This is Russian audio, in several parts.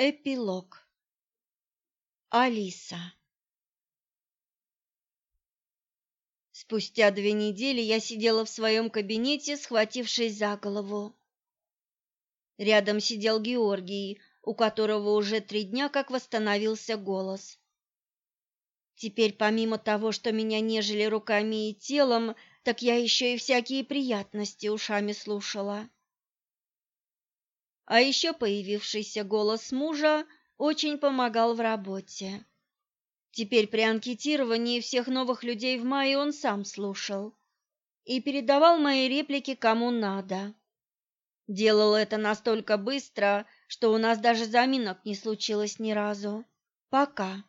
Эпилог. Алиса. Спустя две недели я сидела в своем кабинете, схватившись за голову. Рядом сидел Георгий, у которого уже три дня как восстановился голос. Теперь помимо того, что меня нежели руками и телом, так я еще и всякие приятности ушами слушала. А еще появившийся голос мужа очень помогал в работе. Теперь при анкетировании всех новых людей в мае он сам слушал и передавал мои реплики кому надо. Делал это настолько быстро, что у нас даже заминок не случилось ни разу. Пока.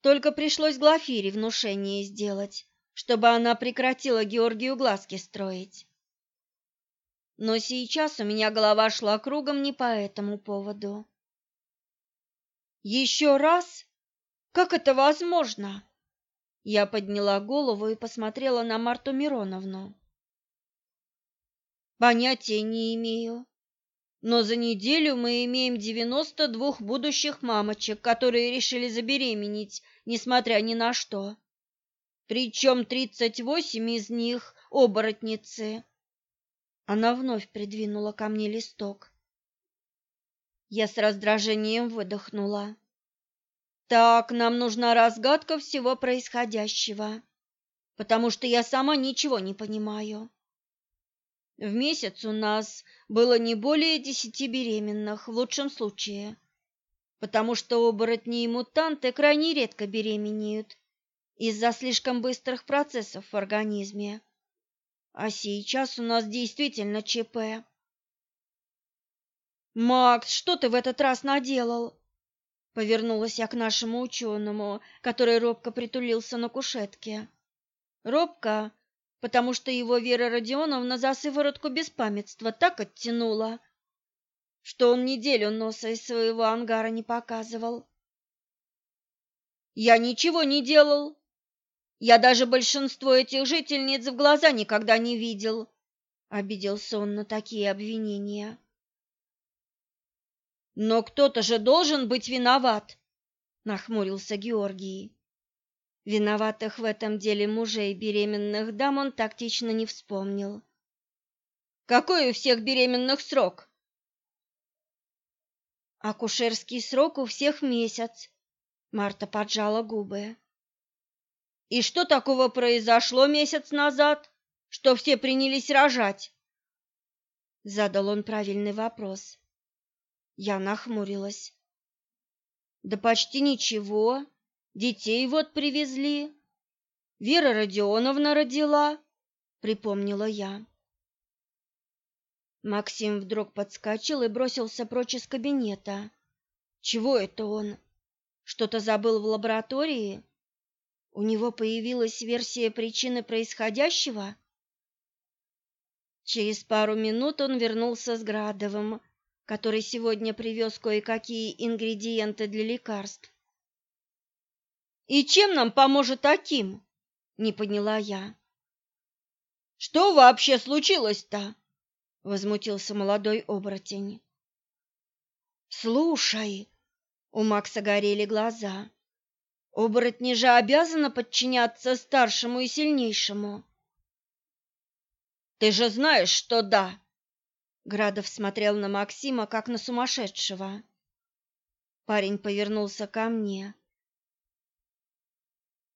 Только пришлось Глафире внушение сделать, чтобы она прекратила Георгию глазки строить. Но сейчас у меня голова шла кругом не по этому поводу. «Еще раз? Как это возможно?» Я подняла голову и посмотрела на Марту Мироновну. «Понятия не имею. Но за неделю мы имеем девяносто двух будущих мамочек, которые решили забеременеть, несмотря ни на что. Причем тридцать восемь из них – оборотницы. Она вновь придвинула ко мне листок. Я с раздражением выдохнула. Так, нам нужна разгадка всего происходящего, потому что я сама ничего не понимаю. В месяц у нас было не более десяти беременных, в лучшем случае, потому что оборотни и мутанты крайне редко беременеют из-за слишком быстрых процессов в организме. А сейчас у нас действительно ЧП. Макс, что ты в этот раз наделал? Повернулась я к нашему ученому, который робко притулился на кушетке. Робко, потому что его Вера Родионовна за сыворотку беспамятства так оттянула, что он неделю носа из своего ангара не показывал. Я ничего не делал, я даже большинство этих жительниц в глаза никогда не видел. Обиделся он на такие обвинения. Но кто-то же должен быть виноват, нахмурился Георгий. Виноватых в этом деле мужей беременных дам он тактично не вспомнил. Какой у всех беременных срок? Акушерский срок у всех месяц. Марта поджала губы. И что такого произошло месяц назад, что все принялись рожать? Задал он правильный вопрос. Я нахмурилась. Да почти ничего. Детей вот привезли. Вера Родионовна родила, припомнила я. Максим вдруг подскочил и бросился прочь из кабинета. Чего это он? Что-то забыл в лаборатории? У него появилась версия причины происходящего? Через пару минут он вернулся с Градовым, который сегодня привез кое-какие ингредиенты для лекарств. «И чем нам поможет таким?» — не поняла я. «Что вообще случилось-то?» — возмутился молодой оборотень. «Слушай!» — у Макса горели глаза. Оборотни же обязаны подчиняться старшему и сильнейшему. Ты же знаешь, что да. Градов смотрел на Максима как на сумасшедшего. Парень повернулся ко мне.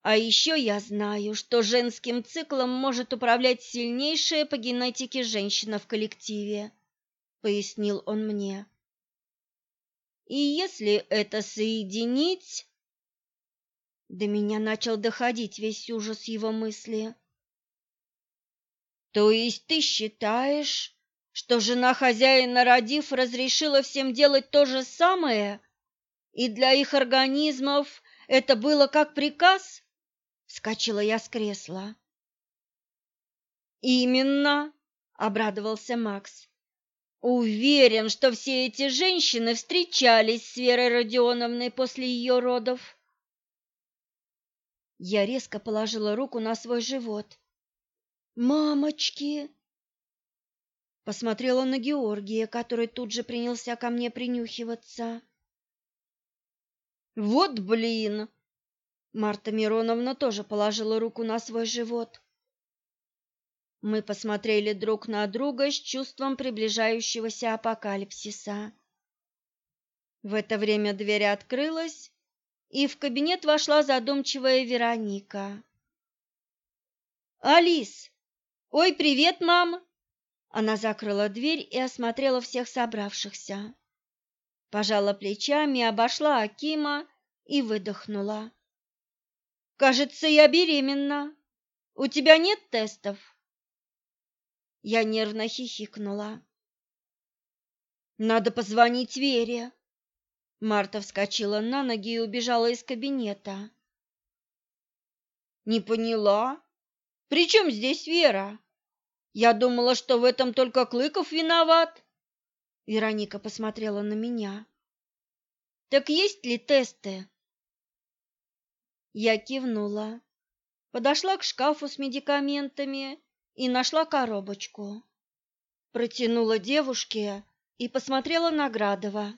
А еще я знаю, что женским циклом может управлять сильнейшая по генетике женщина в коллективе, пояснил он мне. И если это соединить, до меня начал доходить весь ужас его мысли. То есть ты считаешь, что жена хозяина, родив, разрешила всем делать то же самое, и для их организмов это было как приказ? Вскочила я с кресла. Именно, обрадовался Макс. Уверен, что все эти женщины встречались с Верой Родионовной после ее родов. Я резко положила руку на свой живот. «Мамочки!» Посмотрела на Георгия, который тут же принялся ко мне принюхиваться. Вот блин. Марта Мироновна тоже положила руку на свой живот. Мы посмотрели друг на друга с чувством приближающегося апокалипсиса. В это время дверь открылась, и в кабинет вошла задумчивая Вероника. «Алис! Ой, привет, мам!» Она закрыла дверь и осмотрела всех собравшихся. Пожала плечами, обошла Акима и выдохнула. «Кажется, я беременна. У тебя нет тестов?» Я нервно хихикнула. «Надо позвонить Вере!» Марта вскочила на ноги и убежала из кабинета. «Не поняла. При чем здесь Вера? Я думала, что в этом только Клыков виноват». Вероника посмотрела на меня. «Так есть ли тесты?» Я кивнула, подошла к шкафу с медикаментами и нашла коробочку. Протянула девушке и посмотрела на Градова.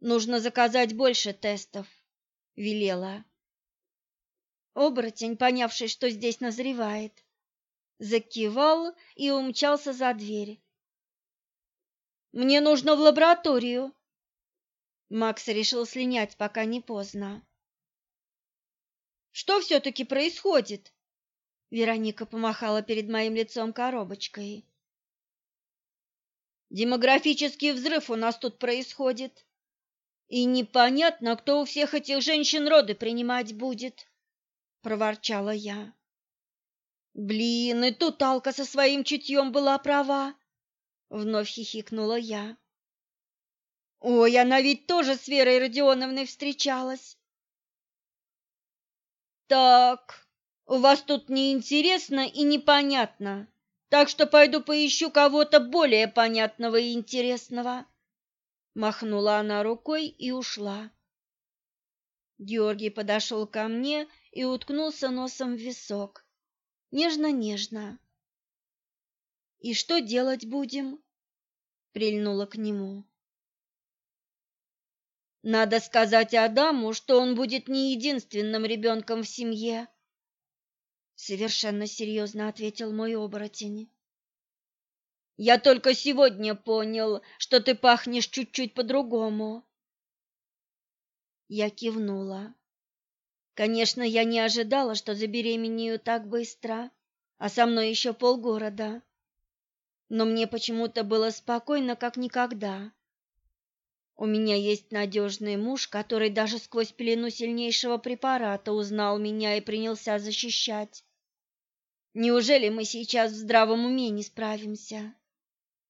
Нужно заказать больше тестов, велела. Оборотень, понявший, что здесь назревает, закивал и умчался за дверь. Мне нужно в лабораторию. Макс решил слинять, пока не поздно. Что все-таки происходит? Вероника помахала перед моим лицом коробочкой. Демографический взрыв у нас тут происходит. И непонятно, кто у всех этих женщин роды принимать будет, проворчала я. Блин, и тут Алка со своим чутьем была права, вновь хихикнула я. Ой, она ведь тоже с Верой Родионовной встречалась. Так, у вас тут неинтересно и непонятно, так что пойду поищу кого-то более понятного и интересного. Махнула она рукой и ушла. Георгий подошел ко мне и уткнулся носом в висок. Нежно-нежно. «И что делать будем?» Прильнула к нему. «Надо сказать Адаму, что он будет не единственным ребенком в семье», совершенно серьезно ответил мой оборотень. Я только сегодня понял, что ты пахнешь чуть-чуть по-другому. Я кивнула. Конечно, я не ожидала, что забеременею так быстро, а со мной еще полгорода. Но мне почему-то было спокойно, как никогда. У меня есть надежный муж, который даже сквозь пелену сильнейшего препарата узнал меня и принялся защищать. Неужели мы сейчас в здравом уме не справимся?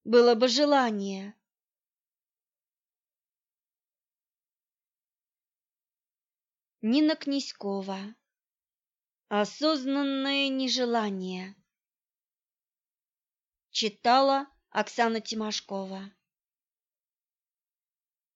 Было бы желание. Нина Князькова. Осознанное нежелание. Читала Оксана Тимошкова.